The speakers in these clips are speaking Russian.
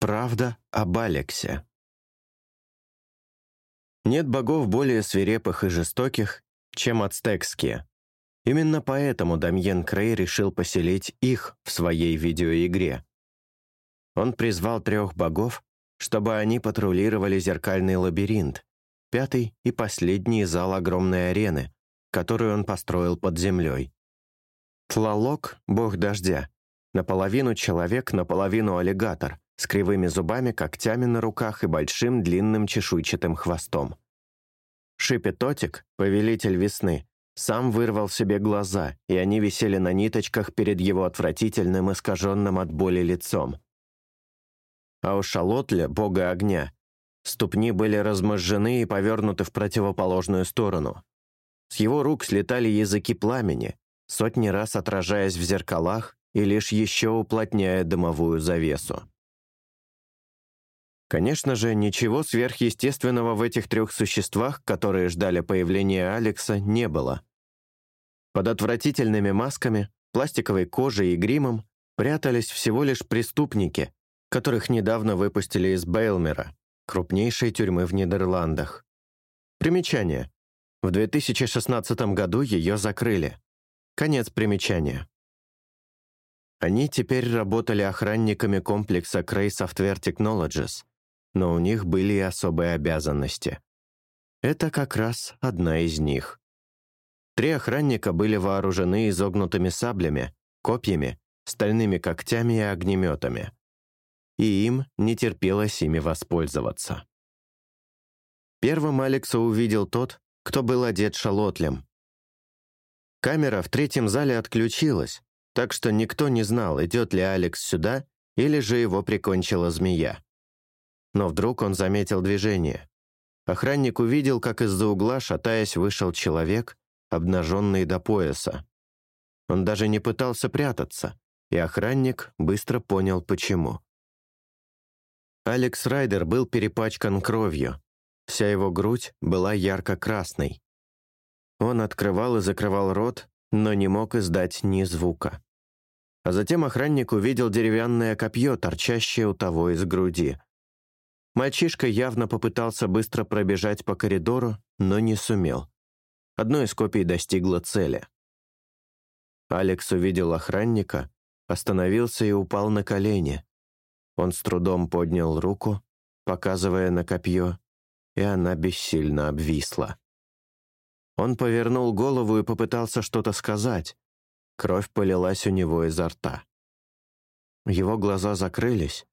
Правда об Алексе. Нет богов более свирепых и жестоких, чем ацтекские. Именно поэтому Дамьен Крей решил поселить их в своей видеоигре. Он призвал трех богов, чтобы они патрулировали зеркальный лабиринт, пятый и последний зал огромной арены, которую он построил под землей. Тлалок — бог дождя, наполовину человек, наполовину аллигатор, с кривыми зубами, когтями на руках и большим длинным чешуйчатым хвостом. Шипетотик, повелитель весны, сам вырвал себе глаза, и они висели на ниточках перед его отвратительным, искаженным от боли лицом. А у Шалотля, бога огня, ступни были разможжены и повернуты в противоположную сторону. С его рук слетали языки пламени, сотни раз отражаясь в зеркалах и лишь еще уплотняя дымовую завесу. Конечно же, ничего сверхъестественного в этих трех существах, которые ждали появления Алекса, не было. Под отвратительными масками, пластиковой кожей и гримом прятались всего лишь преступники, которых недавно выпустили из Бейлмера, крупнейшей тюрьмы в Нидерландах. Примечание. В 2016 году ее закрыли. Конец примечания. Они теперь работали охранниками комплекса Cray Software Technologies, но у них были и особые обязанности. Это как раз одна из них. Три охранника были вооружены изогнутыми саблями, копьями, стальными когтями и огнеметами. И им не терпелось ими воспользоваться. Первым Алекса увидел тот, кто был одет шалотлем. Камера в третьем зале отключилась, так что никто не знал, идет ли Алекс сюда или же его прикончила змея. Но вдруг он заметил движение. Охранник увидел, как из-за угла, шатаясь, вышел человек, обнаженный до пояса. Он даже не пытался прятаться, и охранник быстро понял, почему. Алекс Райдер был перепачкан кровью. Вся его грудь была ярко-красной. Он открывал и закрывал рот, но не мог издать ни звука. А затем охранник увидел деревянное копье, торчащее у того из груди. Мальчишка явно попытался быстро пробежать по коридору, но не сумел. Одно из копий достигло цели. Алекс увидел охранника, остановился и упал на колени. Он с трудом поднял руку, показывая на копье, и она бессильно обвисла. Он повернул голову и попытался что-то сказать. Кровь полилась у него изо рта. Его глаза закрылись,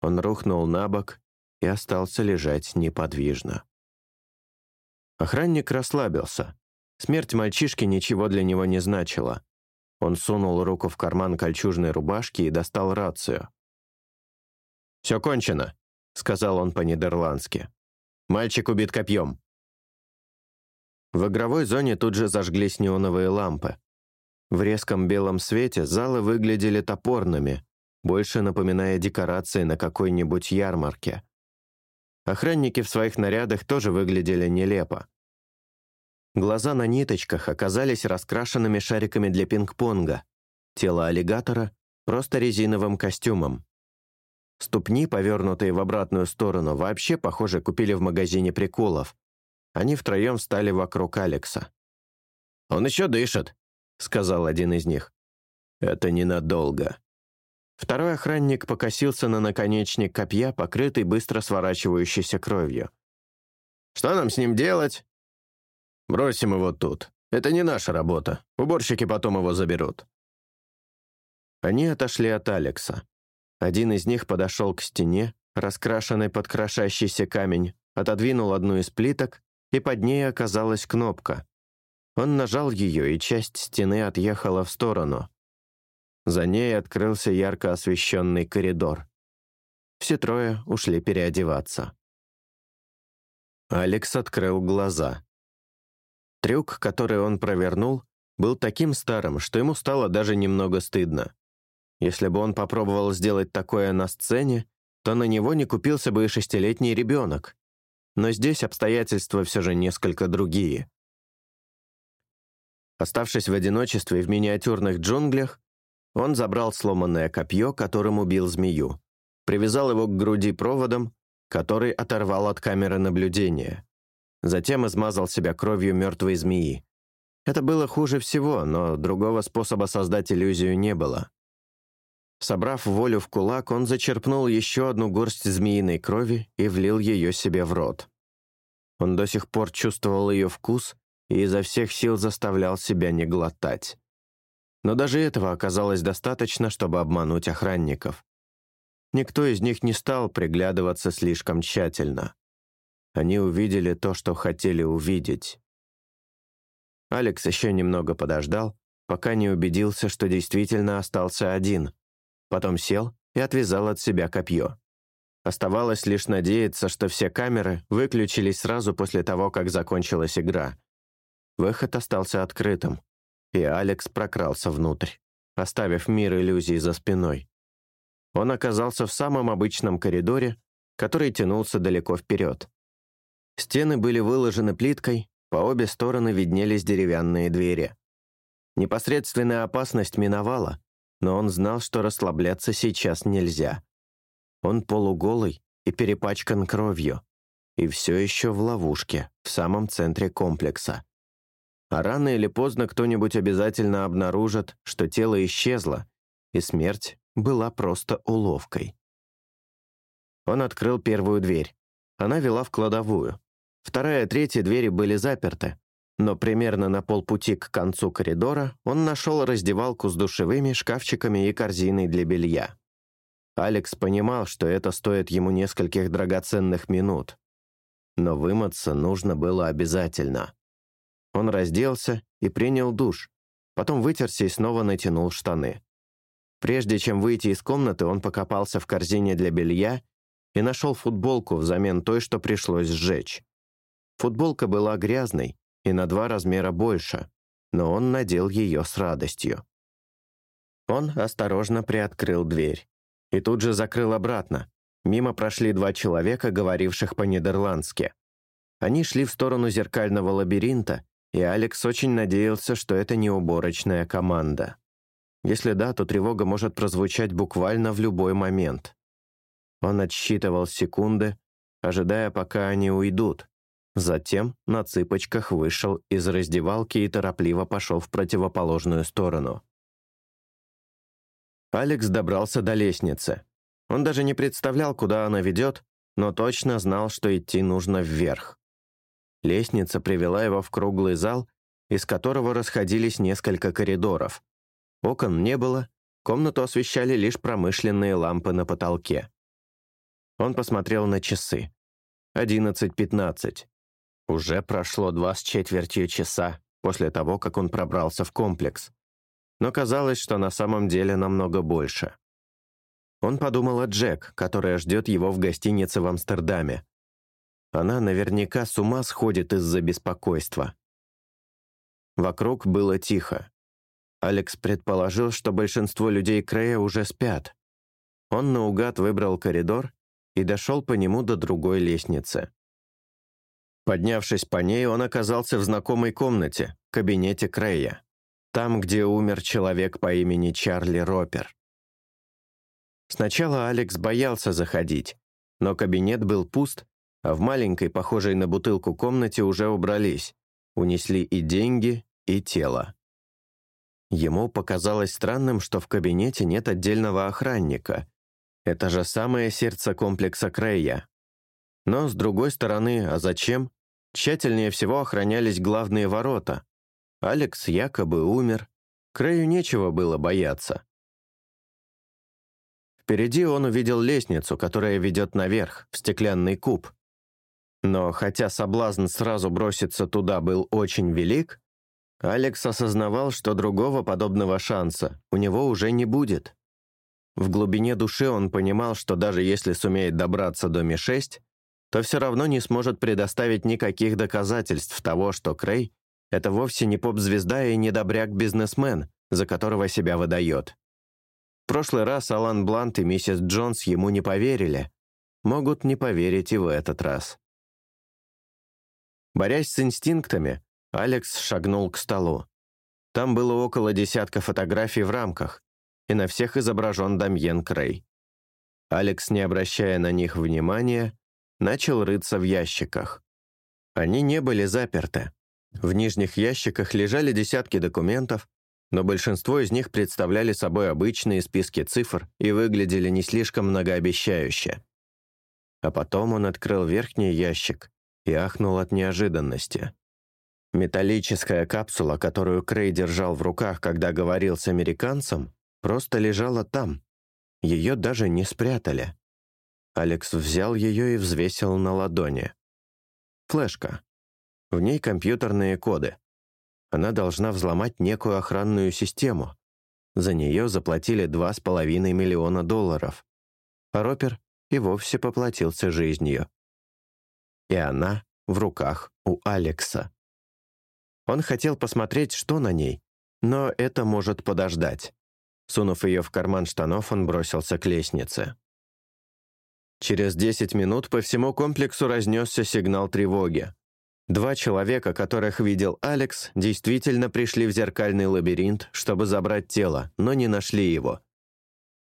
он рухнул на бок и остался лежать неподвижно. Охранник расслабился. Смерть мальчишки ничего для него не значила. Он сунул руку в карман кольчужной рубашки и достал рацию. «Все кончено», — сказал он по-нидерландски. «Мальчик убит копьем». В игровой зоне тут же зажглись неоновые лампы. В резком белом свете залы выглядели топорными, больше напоминая декорации на какой-нибудь ярмарке. Охранники в своих нарядах тоже выглядели нелепо. Глаза на ниточках оказались раскрашенными шариками для пинг-понга, тело аллигатора — просто резиновым костюмом. Ступни, повернутые в обратную сторону, вообще, похоже, купили в магазине приколов. Они втроем встали вокруг Алекса. «Он еще дышит», — сказал один из них. «Это ненадолго», Второй охранник покосился на наконечник копья, покрытый быстро сворачивающейся кровью. «Что нам с ним делать?» «Бросим его тут. Это не наша работа. Уборщики потом его заберут». Они отошли от Алекса. Один из них подошел к стене, раскрашенной под крошащийся камень, отодвинул одну из плиток, и под ней оказалась кнопка. Он нажал ее, и часть стены отъехала в сторону. За ней открылся ярко освещенный коридор. Все трое ушли переодеваться. Алекс открыл глаза. Трюк, который он провернул, был таким старым, что ему стало даже немного стыдно. Если бы он попробовал сделать такое на сцене, то на него не купился бы и шестилетний ребенок. Но здесь обстоятельства все же несколько другие. Оставшись в одиночестве в миниатюрных джунглях, он забрал сломанное копье, которым убил змею. привязал его к груди проводом, который оторвал от камеры наблюдения. Затем измазал себя кровью мертвой змеи. Это было хуже всего, но другого способа создать иллюзию не было. Собрав волю в кулак, он зачерпнул еще одну горсть змеиной крови и влил ее себе в рот. Он до сих пор чувствовал ее вкус и изо всех сил заставлял себя не глотать. Но даже этого оказалось достаточно, чтобы обмануть охранников. Никто из них не стал приглядываться слишком тщательно. Они увидели то, что хотели увидеть. Алекс еще немного подождал, пока не убедился, что действительно остался один. Потом сел и отвязал от себя копье. Оставалось лишь надеяться, что все камеры выключились сразу после того, как закончилась игра. Выход остался открытым, и Алекс прокрался внутрь, оставив мир иллюзий за спиной. Он оказался в самом обычном коридоре, который тянулся далеко вперед. Стены были выложены плиткой, по обе стороны виднелись деревянные двери. Непосредственная опасность миновала, но он знал, что расслабляться сейчас нельзя. Он полуголый и перепачкан кровью, и все еще в ловушке, в самом центре комплекса. А рано или поздно кто-нибудь обязательно обнаружит, что тело исчезло, и смерть была просто уловкой. Он открыл первую дверь. Она вела в кладовую. Вторая и третья двери были заперты, но примерно на полпути к концу коридора он нашел раздевалку с душевыми, шкафчиками и корзиной для белья. Алекс понимал, что это стоит ему нескольких драгоценных минут. Но вымыться нужно было обязательно. Он разделся и принял душ, потом вытерся и снова натянул штаны. Прежде чем выйти из комнаты, он покопался в корзине для белья и нашел футболку взамен той, что пришлось сжечь. Футболка была грязной и на два размера больше, но он надел ее с радостью. Он осторожно приоткрыл дверь и тут же закрыл обратно. Мимо прошли два человека, говоривших по-нидерландски. Они шли в сторону зеркального лабиринта, и Алекс очень надеялся, что это не уборочная команда. Если да, то тревога может прозвучать буквально в любой момент. Он отсчитывал секунды, ожидая, пока они уйдут. Затем на цыпочках вышел из раздевалки и торопливо пошел в противоположную сторону. Алекс добрался до лестницы. Он даже не представлял, куда она ведет, но точно знал, что идти нужно вверх. Лестница привела его в круглый зал, из которого расходились несколько коридоров. Окон не было, комнату освещали лишь промышленные лампы на потолке. Он посмотрел на часы. Одиннадцать пятнадцать. Уже прошло два с четвертью часа после того, как он пробрался в комплекс. Но казалось, что на самом деле намного больше. Он подумал о Джек, которая ждет его в гостинице в Амстердаме. Она наверняка с ума сходит из-за беспокойства. Вокруг было тихо. Алекс предположил, что большинство людей Крея уже спят. Он наугад выбрал коридор и дошел по нему до другой лестницы. Поднявшись по ней, он оказался в знакомой комнате, кабинете Крея, там, где умер человек по имени Чарли Ропер. Сначала Алекс боялся заходить, но кабинет был пуст, а в маленькой, похожей на бутылку комнате уже убрались, унесли и деньги, и тело. Ему показалось странным, что в кабинете нет отдельного охранника. Это же самое сердце комплекса Крея. Но, с другой стороны, а зачем? Тщательнее всего охранялись главные ворота. Алекс якобы умер. Крею нечего было бояться. Впереди он увидел лестницу, которая ведет наверх, в стеклянный куб. Но хотя соблазн сразу броситься туда был очень велик, Алекс осознавал, что другого подобного шанса у него уже не будет. В глубине души он понимал, что даже если сумеет добраться до Ми-6, то все равно не сможет предоставить никаких доказательств того, что Крей — это вовсе не поп-звезда и не добряк-бизнесмен, за которого себя выдает. В прошлый раз Алан Блант и миссис Джонс ему не поверили. Могут не поверить и в этот раз. Борясь с инстинктами, Алекс шагнул к столу. Там было около десятка фотографий в рамках, и на всех изображен Дамьен Крей. Алекс, не обращая на них внимания, начал рыться в ящиках. Они не были заперты. В нижних ящиках лежали десятки документов, но большинство из них представляли собой обычные списки цифр и выглядели не слишком многообещающе. А потом он открыл верхний ящик и ахнул от неожиданности. Металлическая капсула, которую Крей держал в руках, когда говорил с американцем, просто лежала там. Ее даже не спрятали. Алекс взял ее и взвесил на ладони. Флешка. В ней компьютерные коды. Она должна взломать некую охранную систему. За нее заплатили 2,5 миллиона долларов. А Ропер и вовсе поплатился жизнью. И она в руках у Алекса. Он хотел посмотреть, что на ней, но это может подождать. Сунув ее в карман штанов, он бросился к лестнице. Через 10 минут по всему комплексу разнесся сигнал тревоги. Два человека, которых видел Алекс, действительно пришли в зеркальный лабиринт, чтобы забрать тело, но не нашли его.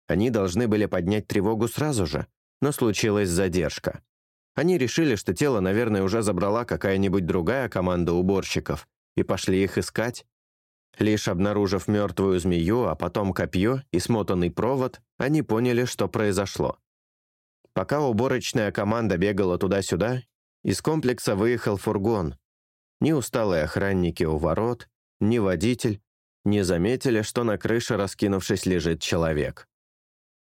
Они должны были поднять тревогу сразу же, но случилась задержка. Они решили, что тело, наверное, уже забрала какая-нибудь другая команда уборщиков, и пошли их искать. Лишь обнаружив мертвую змею, а потом копье и смотанный провод, они поняли, что произошло. Пока уборочная команда бегала туда-сюда, из комплекса выехал фургон. Ни усталые охранники у ворот, ни водитель не заметили, что на крыше, раскинувшись, лежит человек.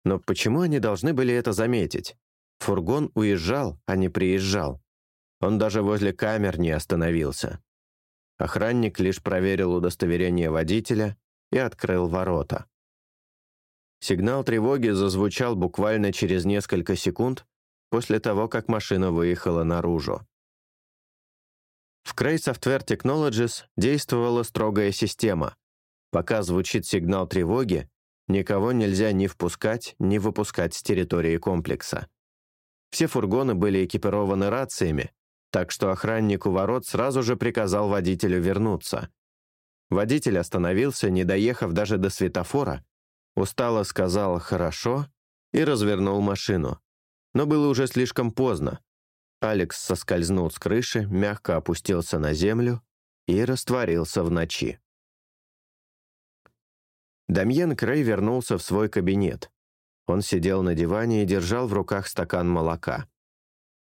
Но почему они должны были это заметить? Фургон уезжал, а не приезжал. Он даже возле камер не остановился. Охранник лишь проверил удостоверение водителя и открыл ворота. Сигнал тревоги зазвучал буквально через несколько секунд после того, как машина выехала наружу. В Cray Software Technologies действовала строгая система. Пока звучит сигнал тревоги, никого нельзя ни впускать, ни выпускать с территории комплекса. Все фургоны были экипированы рациями, так что охранник у ворот сразу же приказал водителю вернуться. Водитель остановился, не доехав даже до светофора, устало сказал «хорошо» и развернул машину. Но было уже слишком поздно. Алекс соскользнул с крыши, мягко опустился на землю и растворился в ночи. Дамьен Крей вернулся в свой кабинет. Он сидел на диване и держал в руках стакан молока.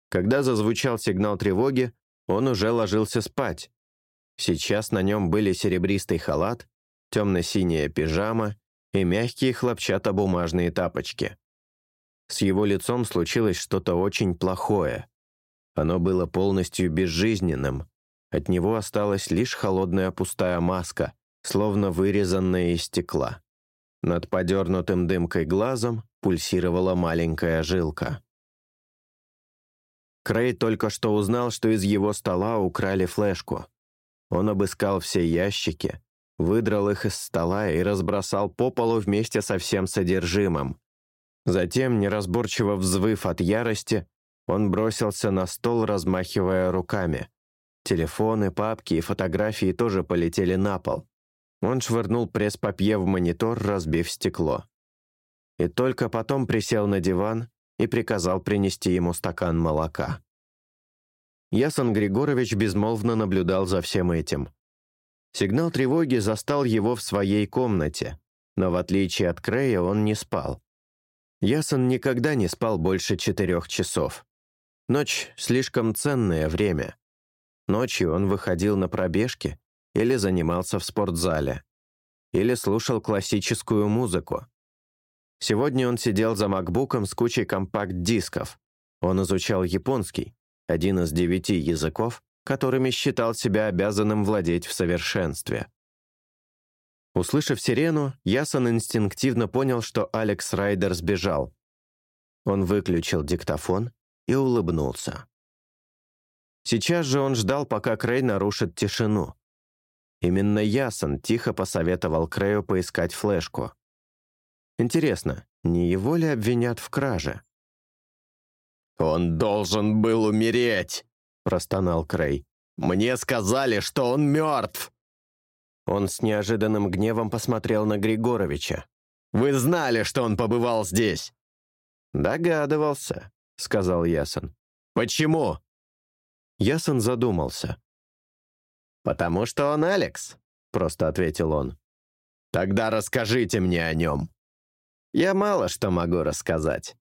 Когда зазвучал сигнал тревоги, он уже ложился спать. Сейчас на нем были серебристый халат, темно-синяя пижама и мягкие хлопчатобумажные тапочки. С его лицом случилось что-то очень плохое. Оно было полностью безжизненным. От него осталась лишь холодная пустая маска, словно вырезанная из стекла. Над подернутым дымкой глазом пульсировала маленькая жилка. Крей только что узнал, что из его стола украли флешку. Он обыскал все ящики, выдрал их из стола и разбросал по полу вместе со всем содержимым. Затем, неразборчиво взвыв от ярости, он бросился на стол, размахивая руками. Телефоны, папки и фотографии тоже полетели на пол. Он швырнул пресс-папье в монитор, разбив стекло. И только потом присел на диван и приказал принести ему стакан молока. Ясон Григорович безмолвно наблюдал за всем этим. Сигнал тревоги застал его в своей комнате, но в отличие от Крея он не спал. Ясон никогда не спал больше четырех часов. Ночь — слишком ценное время. Ночью он выходил на пробежки или занимался в спортзале, или слушал классическую музыку, Сегодня он сидел за макбуком с кучей компакт-дисков. Он изучал японский, один из девяти языков, которыми считал себя обязанным владеть в совершенстве. Услышав сирену, Ясон инстинктивно понял, что Алекс Райдер сбежал. Он выключил диктофон и улыбнулся. Сейчас же он ждал, пока Крей нарушит тишину. Именно Ясон тихо посоветовал Крею поискать флешку. Интересно, не его ли обвинят в краже? «Он должен был умереть!» — простонал Крей. «Мне сказали, что он мертв!» Он с неожиданным гневом посмотрел на Григоровича. «Вы знали, что он побывал здесь!» «Догадывался», — сказал Ясон. «Почему?» Ясон задумался. «Потому что он Алекс», — просто ответил он. «Тогда расскажите мне о нем». «Я мало что могу рассказать».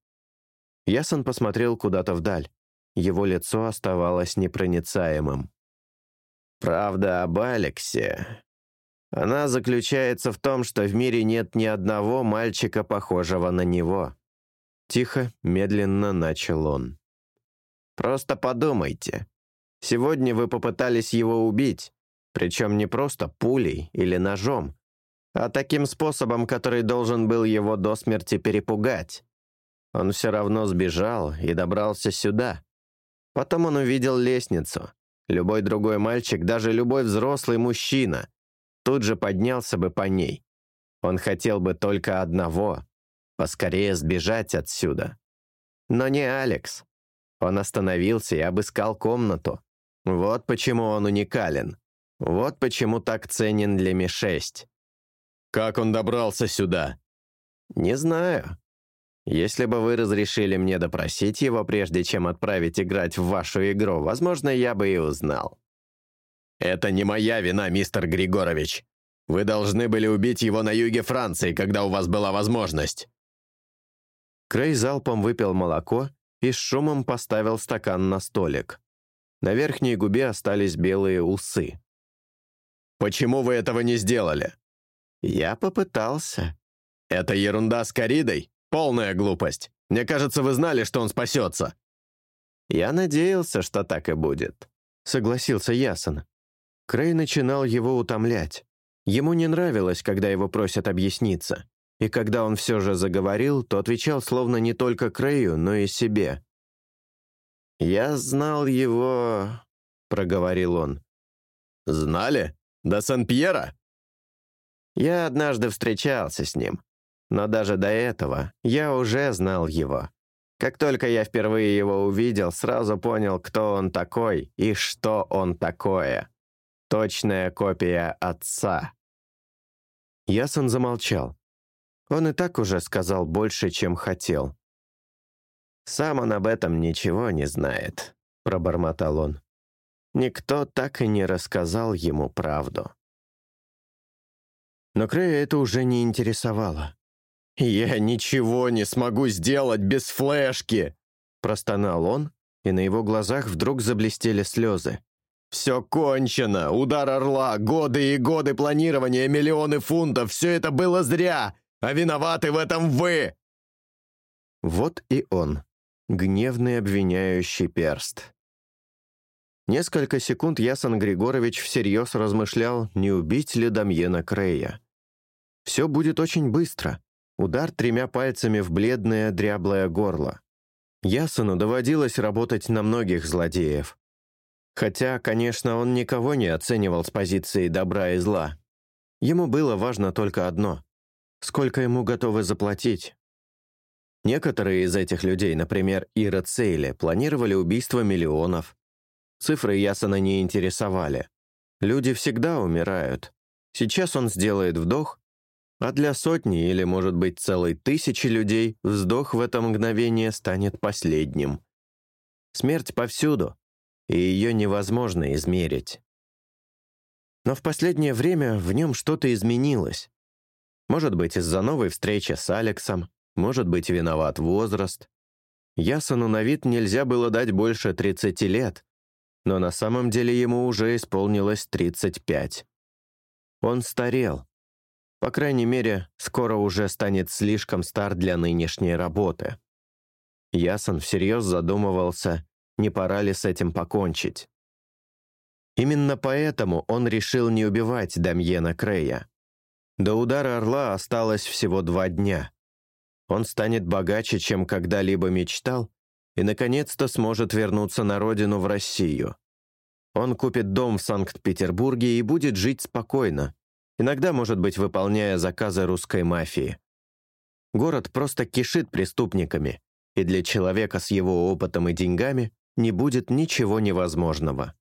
Ясон посмотрел куда-то вдаль. Его лицо оставалось непроницаемым. «Правда об Алексе. Она заключается в том, что в мире нет ни одного мальчика, похожего на него». Тихо, медленно начал он. «Просто подумайте. Сегодня вы попытались его убить, причем не просто пулей или ножом, а таким способом, который должен был его до смерти перепугать. Он все равно сбежал и добрался сюда. Потом он увидел лестницу. Любой другой мальчик, даже любой взрослый мужчина, тут же поднялся бы по ней. Он хотел бы только одного — поскорее сбежать отсюда. Но не Алекс. Он остановился и обыскал комнату. Вот почему он уникален. Вот почему так ценен для Ми-6. «Как он добрался сюда?» «Не знаю. Если бы вы разрешили мне допросить его, прежде чем отправить играть в вашу игру, возможно, я бы и узнал». «Это не моя вина, мистер Григорович. Вы должны были убить его на юге Франции, когда у вас была возможность». Крей залпом выпил молоко и с шумом поставил стакан на столик. На верхней губе остались белые усы. «Почему вы этого не сделали?» «Я попытался». «Это ерунда с коридой? Полная глупость. Мне кажется, вы знали, что он спасется». «Я надеялся, что так и будет», — согласился Ясон. Крей начинал его утомлять. Ему не нравилось, когда его просят объясниться. И когда он все же заговорил, то отвечал словно не только Крею, но и себе. «Я знал его...» — проговорил он. «Знали? До Сан-Пьера?» «Я однажды встречался с ним. Но даже до этого я уже знал его. Как только я впервые его увидел, сразу понял, кто он такой и что он такое. Точная копия отца». Ясон замолчал. Он и так уже сказал больше, чем хотел. «Сам он об этом ничего не знает», — пробормотал он. «Никто так и не рассказал ему правду». Но Крея это уже не интересовало. «Я ничего не смогу сделать без флешки!» Простонал он, и на его глазах вдруг заблестели слезы. «Все кончено! Удар орла, годы и годы планирования, миллионы фунтов — все это было зря! А виноваты в этом вы!» Вот и он, гневный обвиняющий перст. Несколько секунд Ясон Григорович всерьез размышлял, не убить ли Дамьена Крея. Все будет очень быстро. Удар тремя пальцами в бледное, дряблое горло. Ясону доводилось работать на многих злодеев. Хотя, конечно, он никого не оценивал с позиции добра и зла. Ему было важно только одно — сколько ему готовы заплатить. Некоторые из этих людей, например, Ира Цейли, планировали убийство миллионов. Цифры Ясона не интересовали. Люди всегда умирают. Сейчас он сделает вдох, а для сотни или, может быть, целой тысячи людей вздох в это мгновение станет последним. Смерть повсюду, и ее невозможно измерить. Но в последнее время в нем что-то изменилось. Может быть, из-за новой встречи с Алексом, может быть, виноват возраст. Ясону на вид нельзя было дать больше 30 лет, но на самом деле ему уже исполнилось 35. Он старел. По крайней мере, скоро уже станет слишком стар для нынешней работы. Ясон всерьез задумывался, не пора ли с этим покончить. Именно поэтому он решил не убивать Дамьена Крея. До удара Орла осталось всего два дня. Он станет богаче, чем когда-либо мечтал, и, наконец-то, сможет вернуться на родину в Россию. Он купит дом в Санкт-Петербурге и будет жить спокойно, иногда, может быть, выполняя заказы русской мафии. Город просто кишит преступниками, и для человека с его опытом и деньгами не будет ничего невозможного.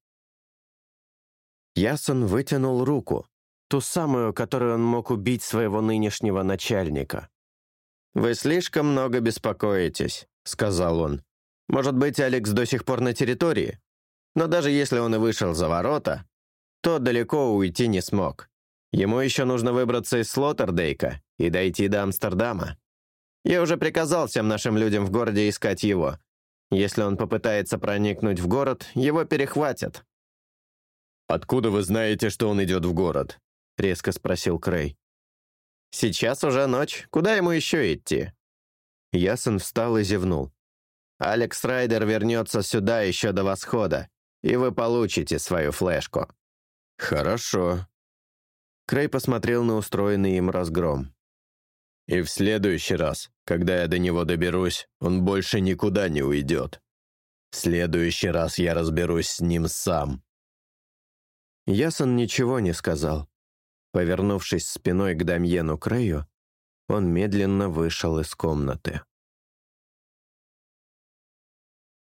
Ясон вытянул руку, ту самую, которой он мог убить своего нынешнего начальника. «Вы слишком много беспокоитесь», — сказал он. «Может быть, Алекс до сих пор на территории? Но даже если он и вышел за ворота, то далеко уйти не смог. Ему еще нужно выбраться из Слоттердейка и дойти до Амстердама. Я уже приказал всем нашим людям в городе искать его. Если он попытается проникнуть в город, его перехватят». «Откуда вы знаете, что он идет в город?» — резко спросил Крей. «Сейчас уже ночь. Куда ему еще идти?» Ясен встал и зевнул. «Алекс Райдер вернется сюда еще до восхода, и вы получите свою флешку». «Хорошо». Крей посмотрел на устроенный им разгром. «И в следующий раз, когда я до него доберусь, он больше никуда не уйдет. В следующий раз я разберусь с ним сам». Ясон ничего не сказал. Повернувшись спиной к Дамьену Крею, он медленно вышел из комнаты.